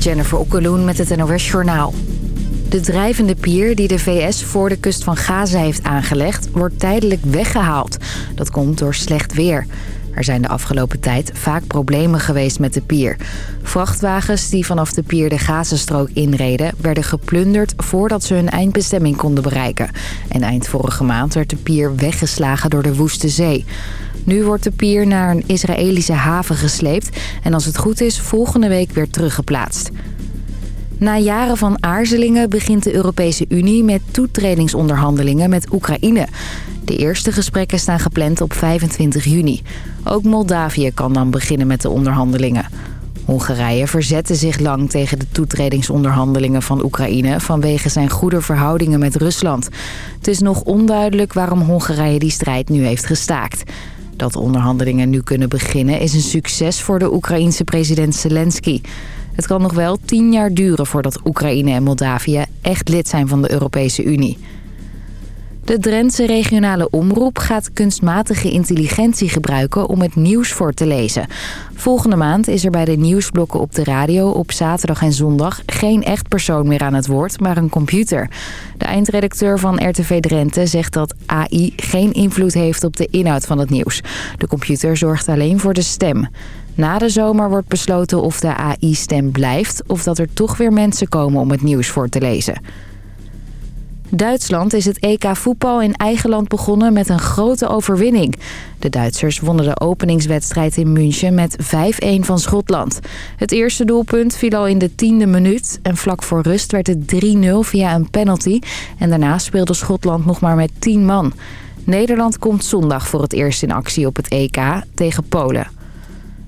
Jennifer Okkeloen met het NOS Journaal. De drijvende pier die de VS voor de kust van Gaza heeft aangelegd... wordt tijdelijk weggehaald. Dat komt door slecht weer. Er zijn de afgelopen tijd vaak problemen geweest met de pier. Vrachtwagens die vanaf de pier de Gazastrook inreden... werden geplunderd voordat ze hun eindbestemming konden bereiken. En eind vorige maand werd de pier weggeslagen door de Woeste Zee. Nu wordt de pier naar een Israëlische haven gesleept... en als het goed is volgende week weer teruggeplaatst. Na jaren van aarzelingen begint de Europese Unie met toetredingsonderhandelingen met Oekraïne. De eerste gesprekken staan gepland op 25 juni. Ook Moldavië kan dan beginnen met de onderhandelingen. Hongarije verzette zich lang tegen de toetredingsonderhandelingen van Oekraïne... vanwege zijn goede verhoudingen met Rusland. Het is nog onduidelijk waarom Hongarije die strijd nu heeft gestaakt. Dat de onderhandelingen nu kunnen beginnen is een succes voor de Oekraïense president Zelensky. Het kan nog wel tien jaar duren voordat Oekraïne en Moldavië echt lid zijn van de Europese Unie. De Drentse regionale omroep gaat kunstmatige intelligentie gebruiken om het nieuws voor te lezen. Volgende maand is er bij de nieuwsblokken op de radio op zaterdag en zondag geen echt persoon meer aan het woord, maar een computer. De eindredacteur van RTV Drenthe zegt dat AI geen invloed heeft op de inhoud van het nieuws. De computer zorgt alleen voor de stem. Na de zomer wordt besloten of de AI-stem blijft of dat er toch weer mensen komen om het nieuws voor te lezen. Duitsland is het EK voetbal in eigen land begonnen met een grote overwinning. De Duitsers wonnen de openingswedstrijd in München met 5-1 van Schotland. Het eerste doelpunt viel al in de tiende minuut en vlak voor rust werd het 3-0 via een penalty. En daarna speelde Schotland nog maar met 10 man. Nederland komt zondag voor het eerst in actie op het EK tegen Polen.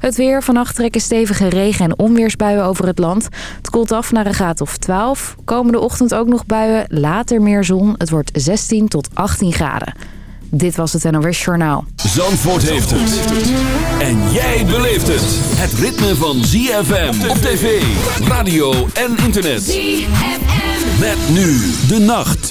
Het weer. Vannacht trekken stevige regen- en onweersbuien over het land. Het koelt af naar een graad of 12. Komende ochtend ook nog buien. Later meer zon. Het wordt 16 tot 18 graden. Dit was het NOS Journaal. Zandvoort heeft het. En jij beleeft het. Het ritme van ZFM op tv, radio en internet. ZFM. Met nu de nacht.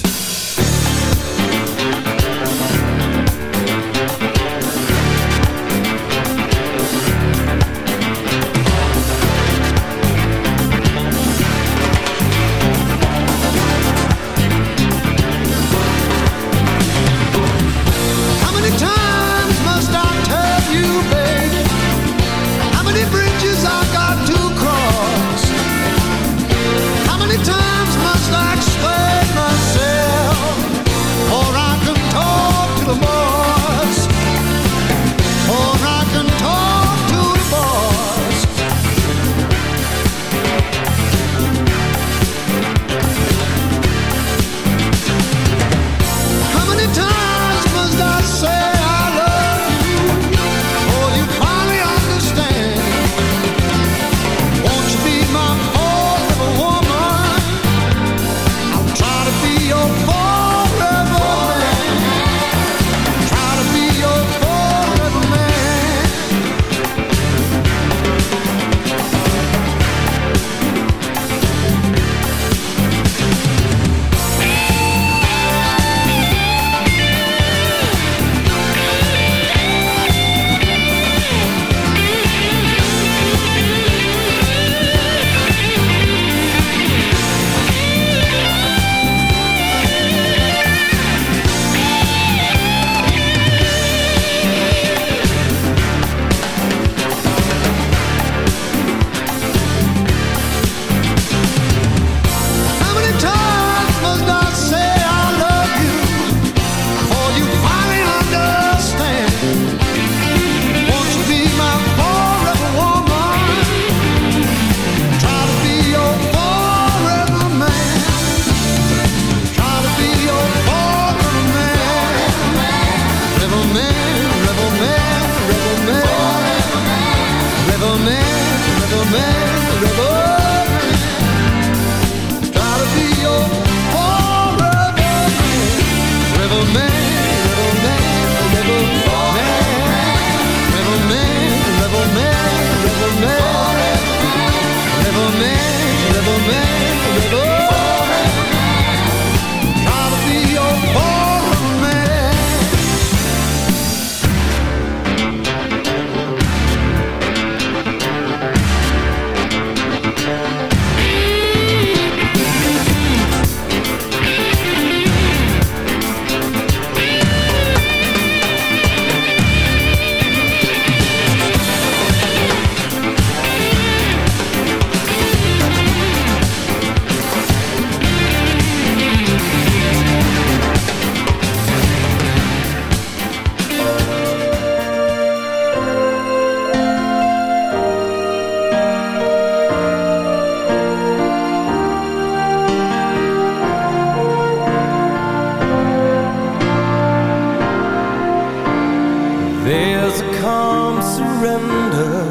surrender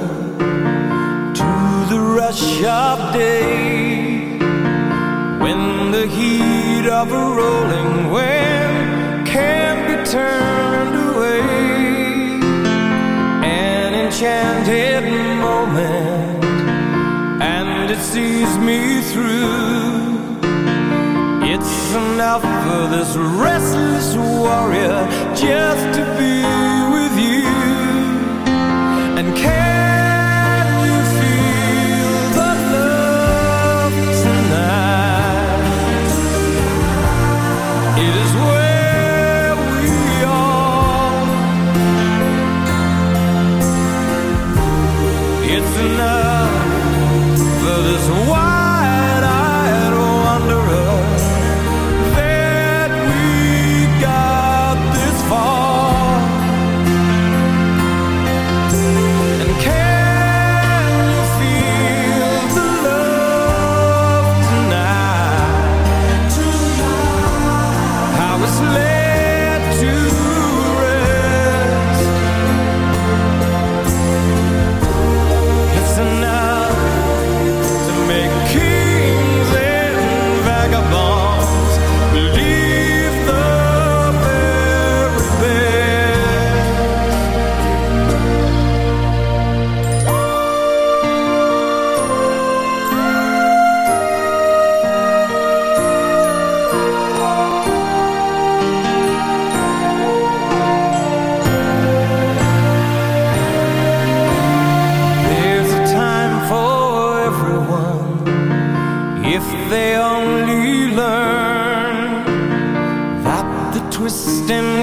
to the rush of day when the heat of a rolling wave can not be turned away an enchanted moment and it sees me through it's enough for this restless warrior just to be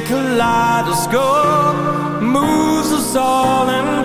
kaleidoscope moves us all in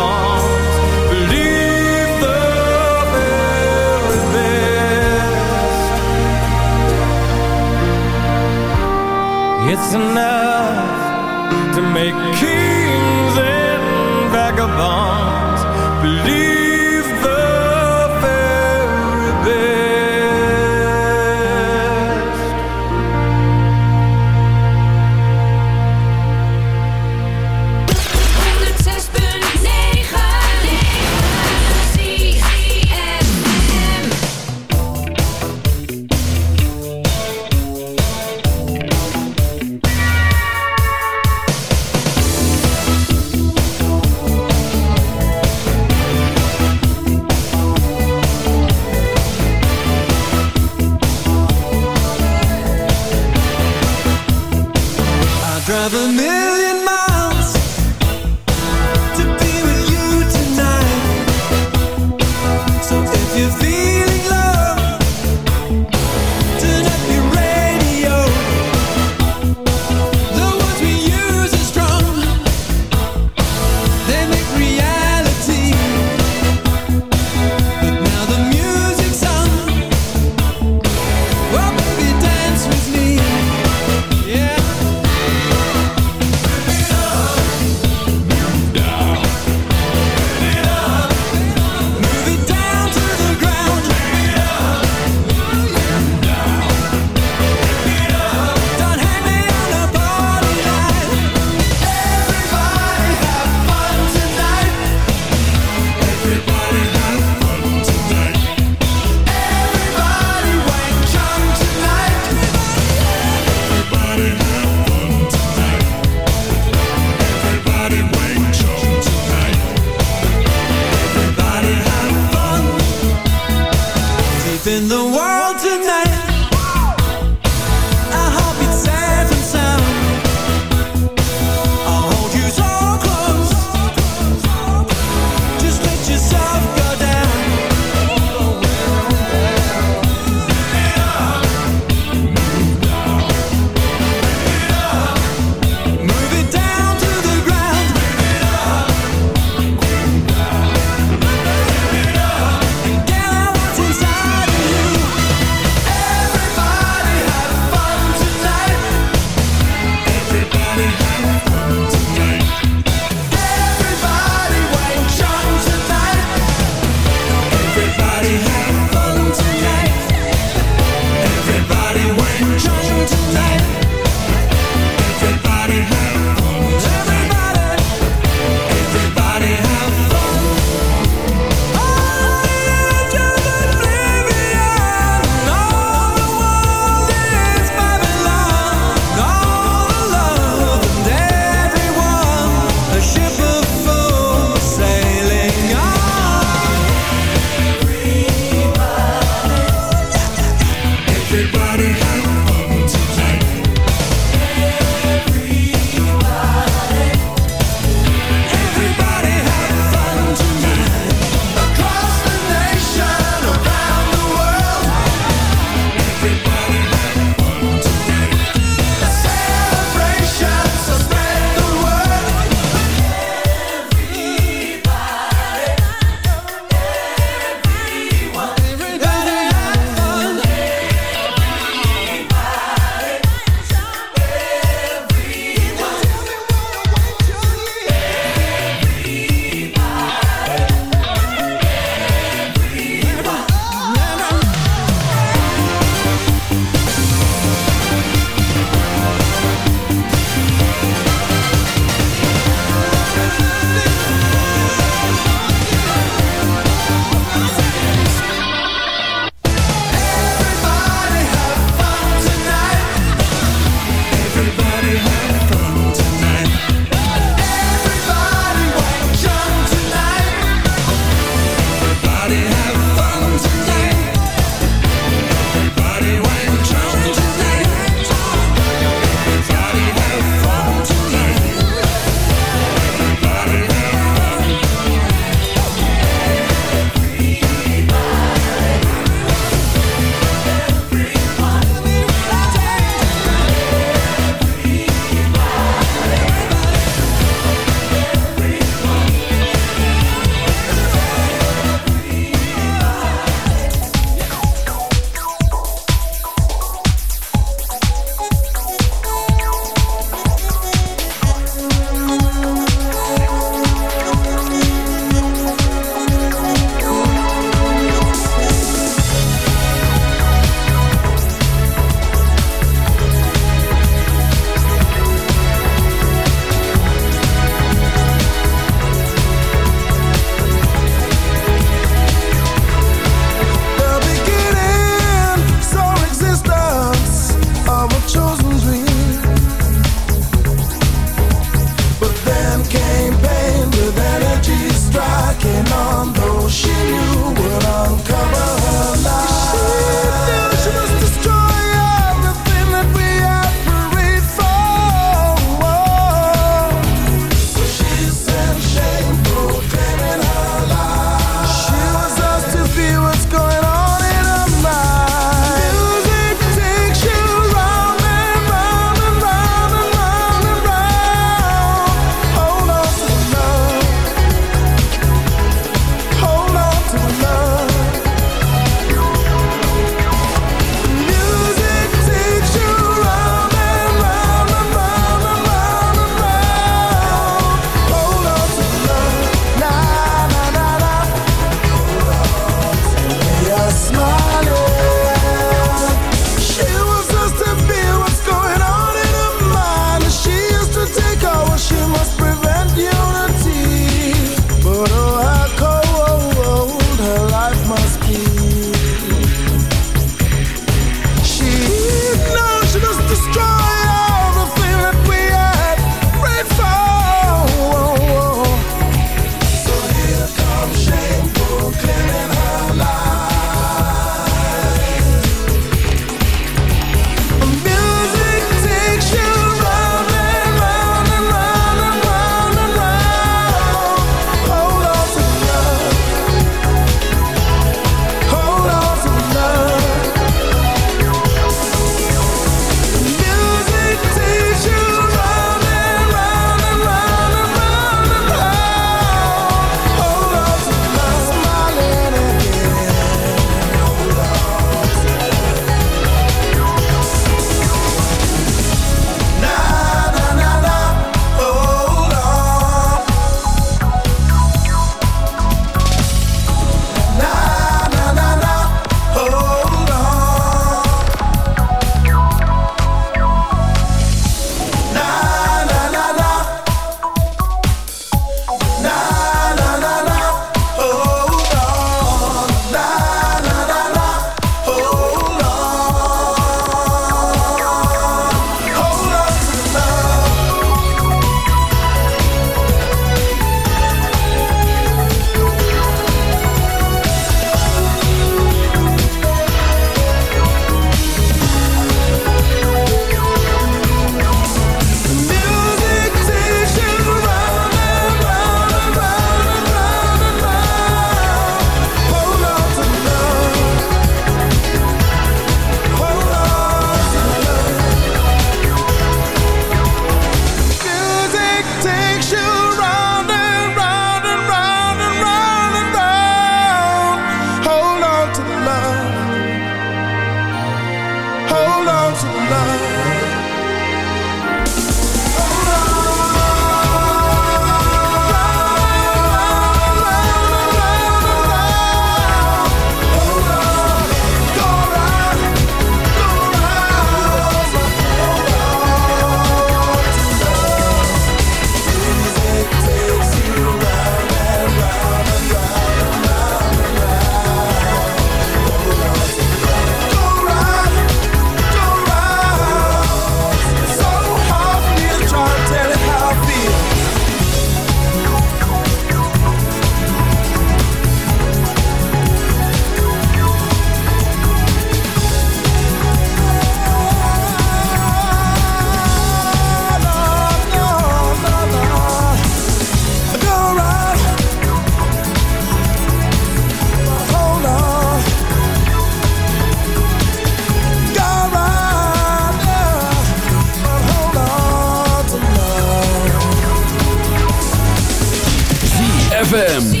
ZFM.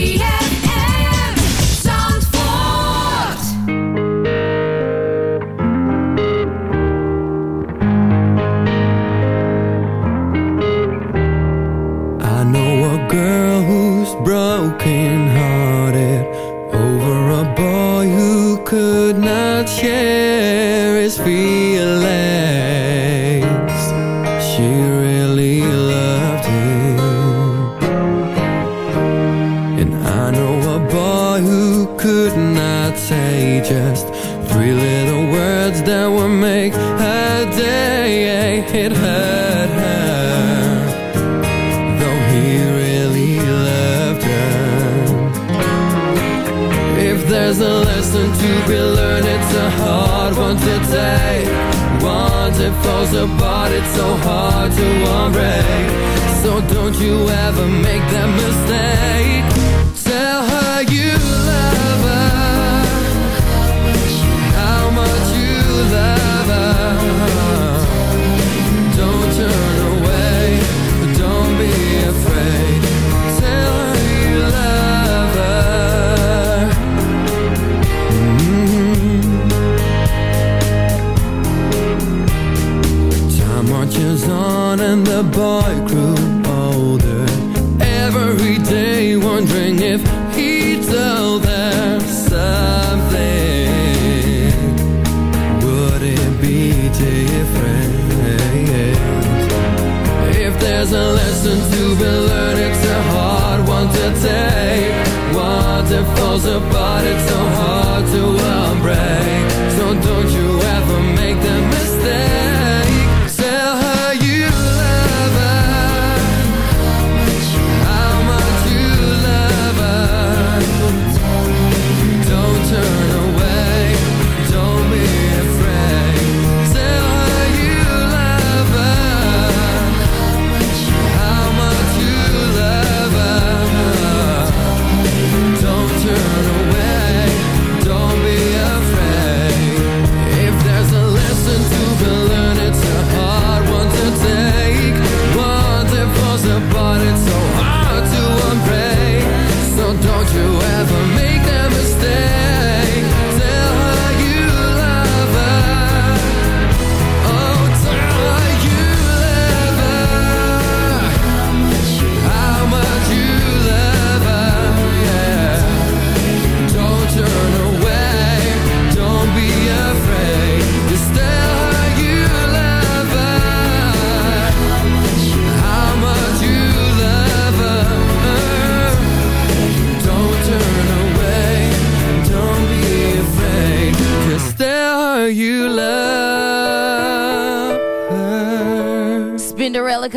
that falls apart, it's so hard to unbreak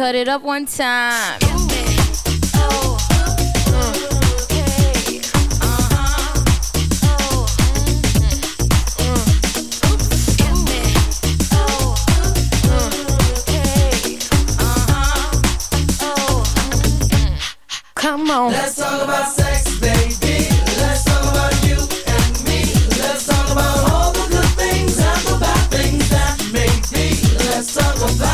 cut it up one time. Come on. Let's talk about sex, Let's talk about all the good things and the bad things that may be. Let's talk about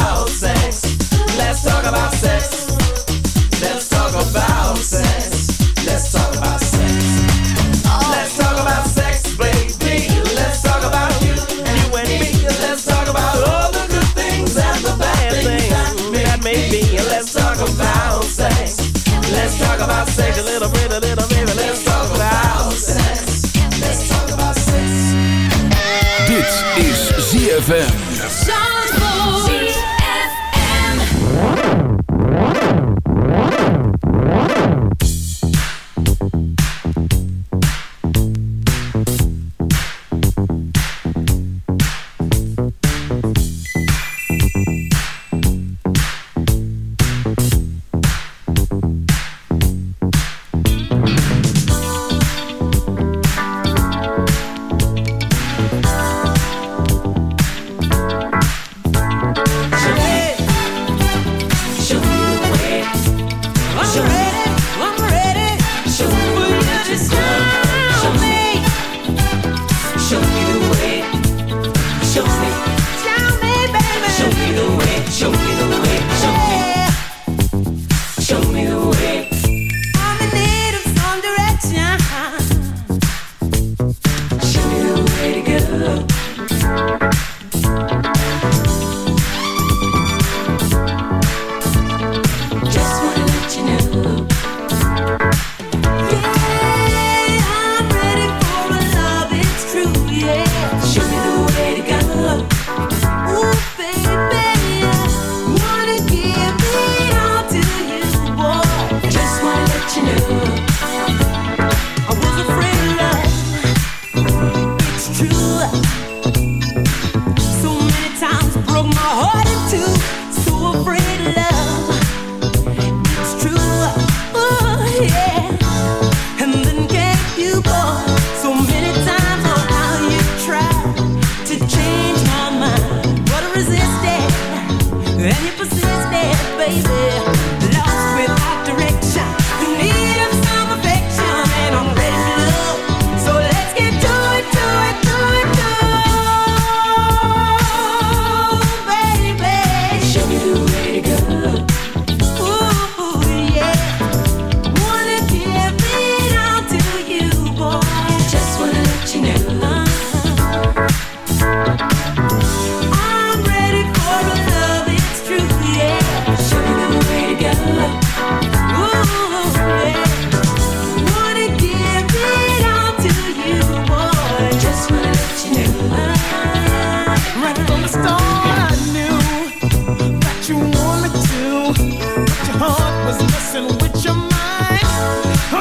ZFM.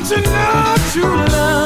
don't you know to love?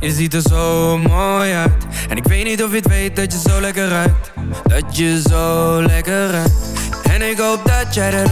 Je ziet er zo mooi uit En ik weet niet of je het weet dat je zo lekker ruikt Dat je zo lekker ruikt En ik hoop dat jij dat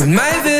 Met mij wil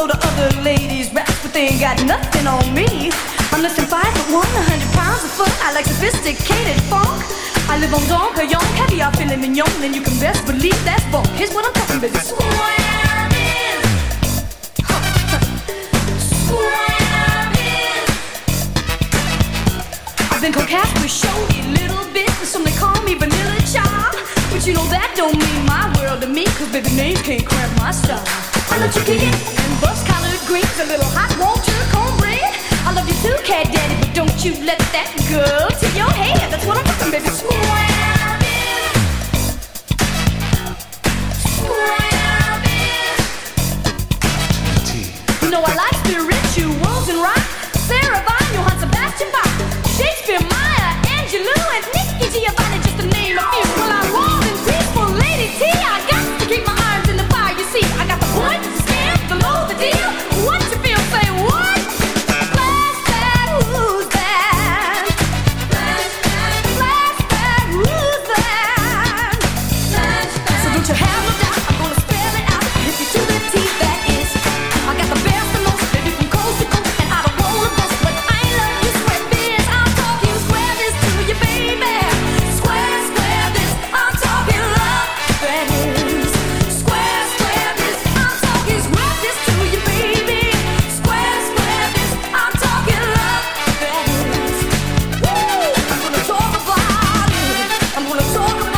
load the other ladies rap, but they ain't got nothing on me. I'm less than five foot one, a hundred pounds of foot. I like sophisticated funk. I live on Don Quixote, caviar, filet mignon, and you can best believe that funk. Here's what I'm talking about. Swamming. Swamming. I've been cocaine with showy little bit, and some they call me Vanilla Child. But you know that don't mean my world to me, cause baby names can't cramp my style. I love chicken and bus collard greens, a little hot water cornbread. I love you too, cat daddy, but don't you let that go to your head. That's what I'm talking, baby. Squab it, squab it. You know I like. solo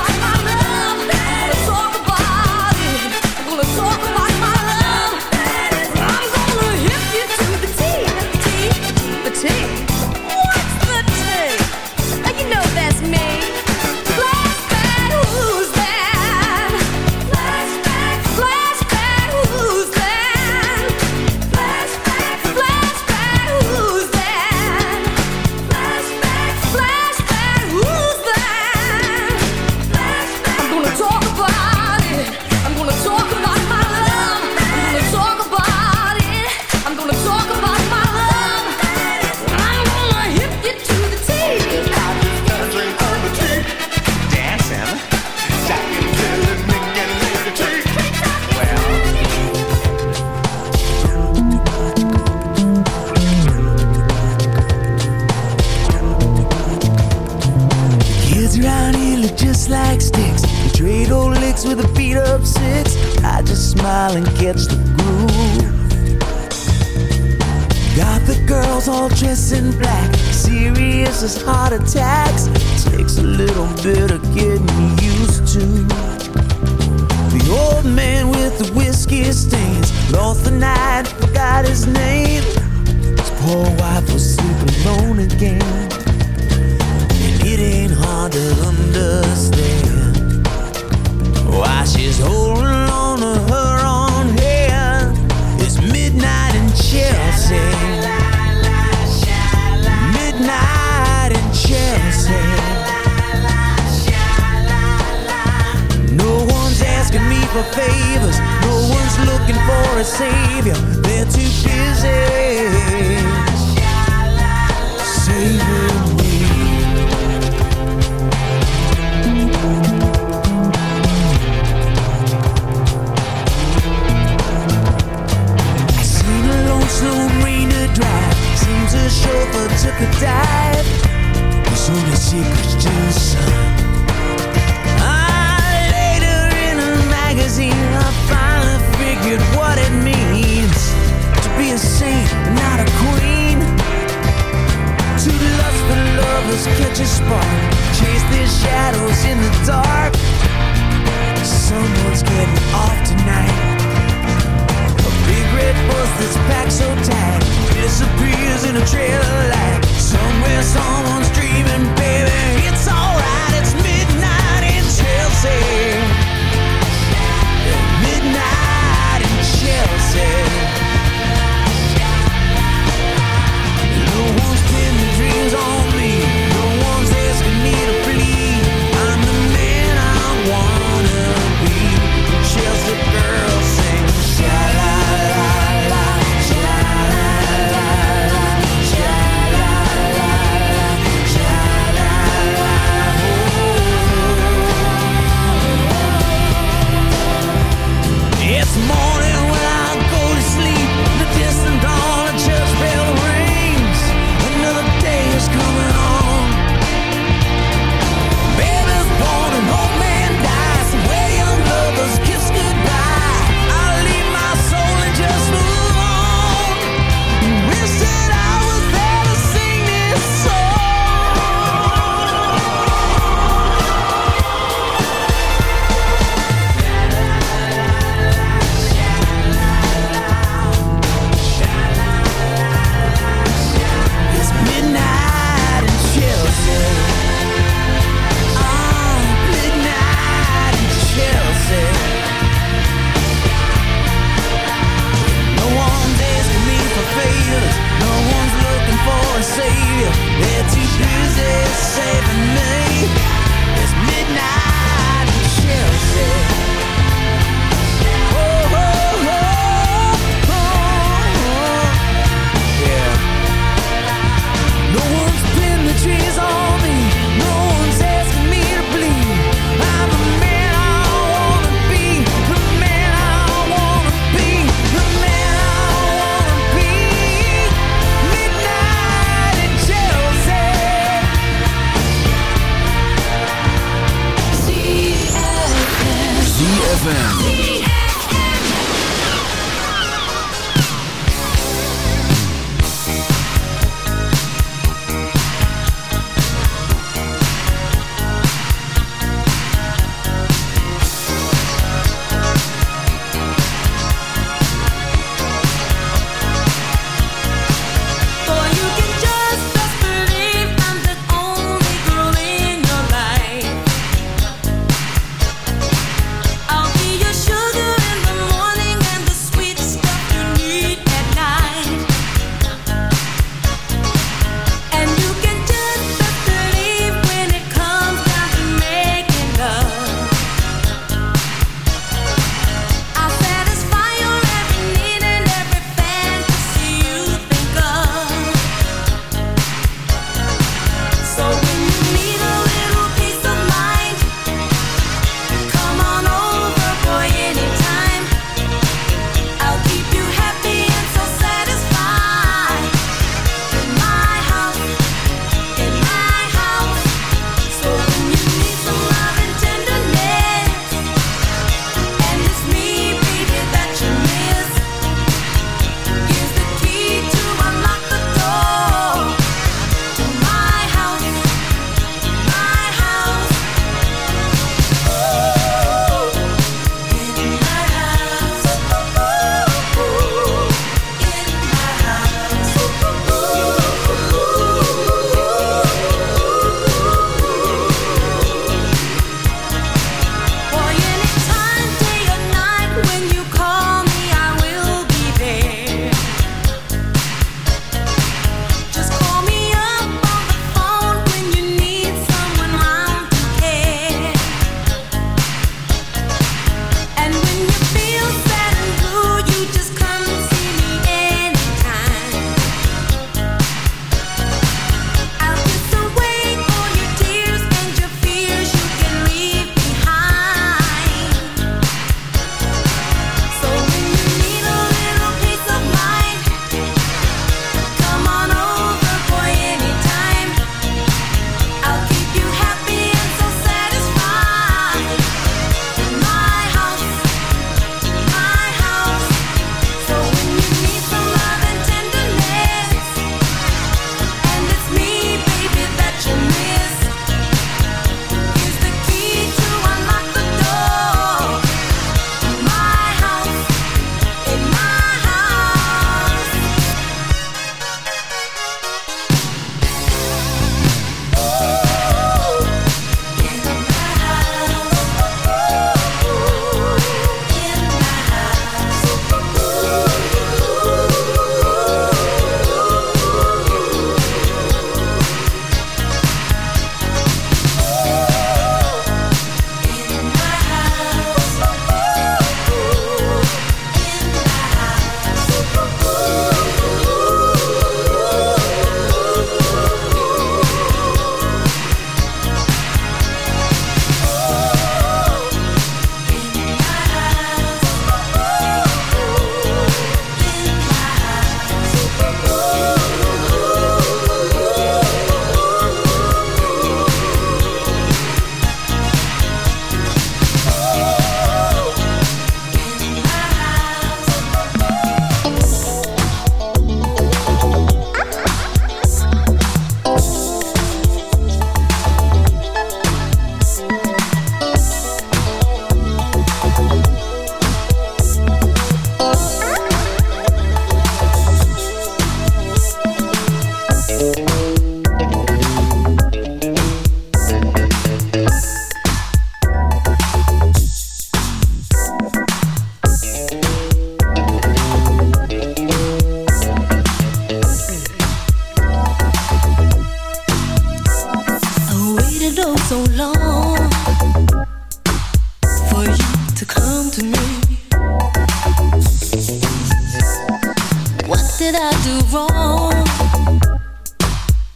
do wrong?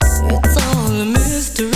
It's all a mystery.